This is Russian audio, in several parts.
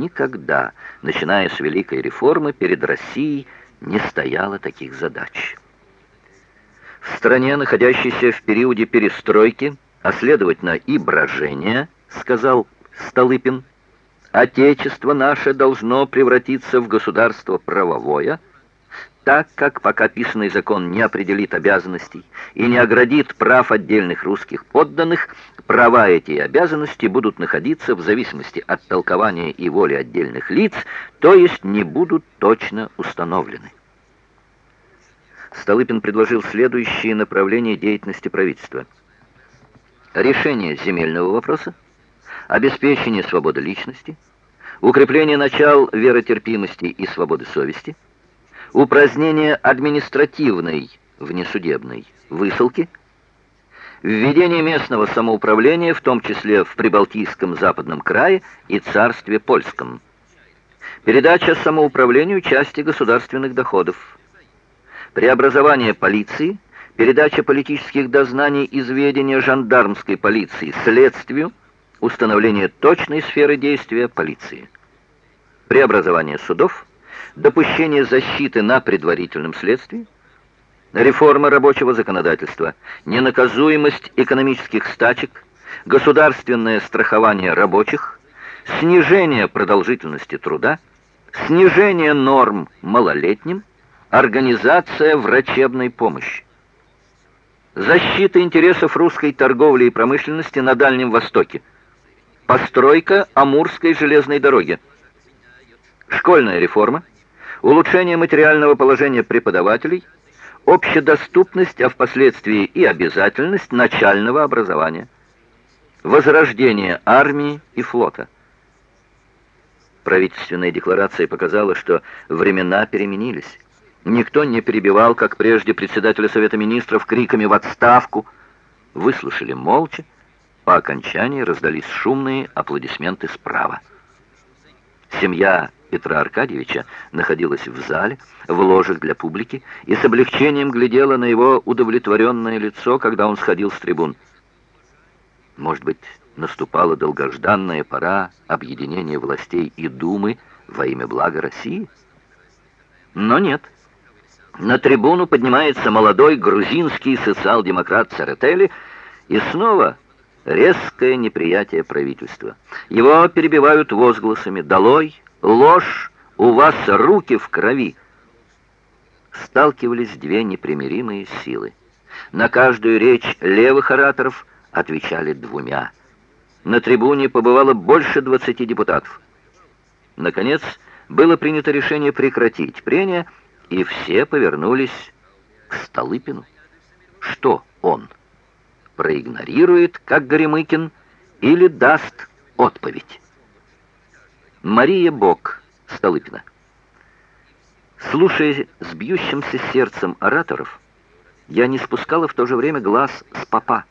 никогда, начиная с Великой реформы, перед Россией не стояло таких задач. В стране, находящейся в периоде перестройки, а следовательно и брожения, сказал Столыпин, Отечество наше должно превратиться в государство правовое, так как пока писанный закон не определит обязанностей и не оградит прав отдельных русских подданных, права эти и обязанности будут находиться в зависимости от толкования и воли отдельных лиц, то есть не будут точно установлены. Столыпин предложил следующие направления деятельности правительства. Решение земельного вопроса, обеспечение свободы личности, укрепление начал веротерпимости и свободы совести, упразднение административной внесудебной высылки, введение местного самоуправления, в том числе в Прибалтийском западном крае и царстве польском, передача самоуправлению части государственных доходов, преобразование полиции, передача политических дознаний из ведения жандармской полиции следствию, установление точной сферы действия полиции, преобразование судов, допущение защиты на предварительном следствии, реформа рабочего законодательства, ненаказуемость экономических стачек, государственное страхование рабочих, снижение продолжительности труда, снижение норм малолетним, организация врачебной помощи. Защита интересов русской торговли и промышленности на Дальнем Востоке. Постройка Амурской железной дороги. Школьная реформа. Улучшение материального положения преподавателей. Общедоступность, а впоследствии и обязательность начального образования. Возрождение армии и флота. Правительственная декларация показала, что времена переменились. Никто не перебивал, как прежде, председателя Совета Министров криками в отставку. Выслушали молча. По окончании раздались шумные аплодисменты справа. Семья Петра Аркадьевича находилась в зале, в ложах для публики, и с облегчением глядела на его удовлетворенное лицо, когда он сходил с трибун. Может быть, наступала долгожданная пора объединения властей и Думы во имя блага России? Но нет. На трибуну поднимается молодой грузинский социал-демократ Церетели, и снова резкое неприятие правительства. Его перебивают возгласами «Долой! Ложь! У вас руки в крови!» Сталкивались две непримиримые силы. На каждую речь левых ораторов отвечали двумя. На трибуне побывало больше 20 депутатов. Наконец, было принято решение прекратить прения, и все повернулись к Столыпину. Что он? Проигнорирует, как Горемыкин, или даст отповедь? Мария Бок, Столыпина. Слушая с бьющимся сердцем ораторов, я не спускала в то же время глаз с папа.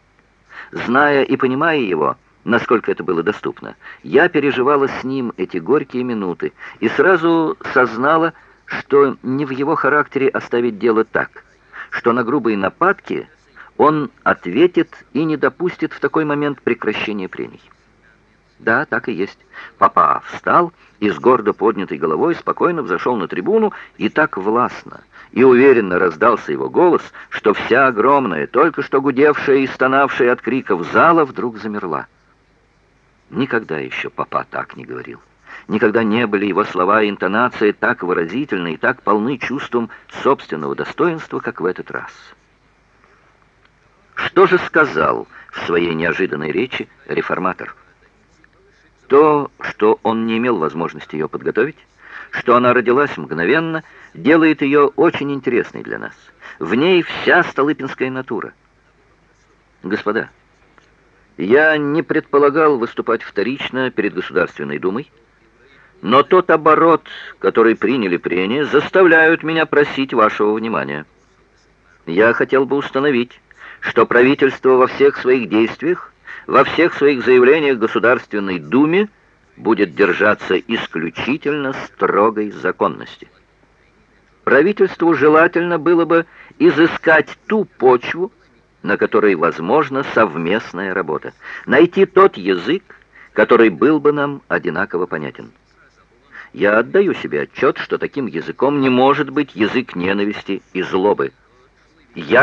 Зная и понимая его, насколько это было доступно, я переживала с ним эти горькие минуты и сразу сознала, что не в его характере оставить дело так, что на грубые нападки он ответит и не допустит в такой момент прекращения прений. Да, так и есть. Папа встал и с гордо поднятой головой спокойно взошел на трибуну и так властно и уверенно раздался его голос, что вся огромная, только что гудевшая и стонавшая от криков зала вдруг замерла. Никогда еще папа так не говорил. Никогда не были его слова и интонации так выразительны и так полны чувством собственного достоинства, как в этот раз. Что же сказал в своей неожиданной речи реформатор? То, что он не имел возможности ее подготовить, что она родилась мгновенно, делает ее очень интересной для нас. В ней вся столыпинская натура. Господа, я не предполагал выступать вторично перед Государственной Думой, но тот оборот, который приняли прения, заставляют меня просить вашего внимания. Я хотел бы установить, что правительство во всех своих действиях, во всех своих заявлениях Государственной Думе будет держаться исключительно строгой законности. Правительству желательно было бы изыскать ту почву, на которой возможна совместная работа, найти тот язык, который был бы нам одинаково понятен. Я отдаю себе отчет, что таким языком не может быть язык ненависти и злобы. Я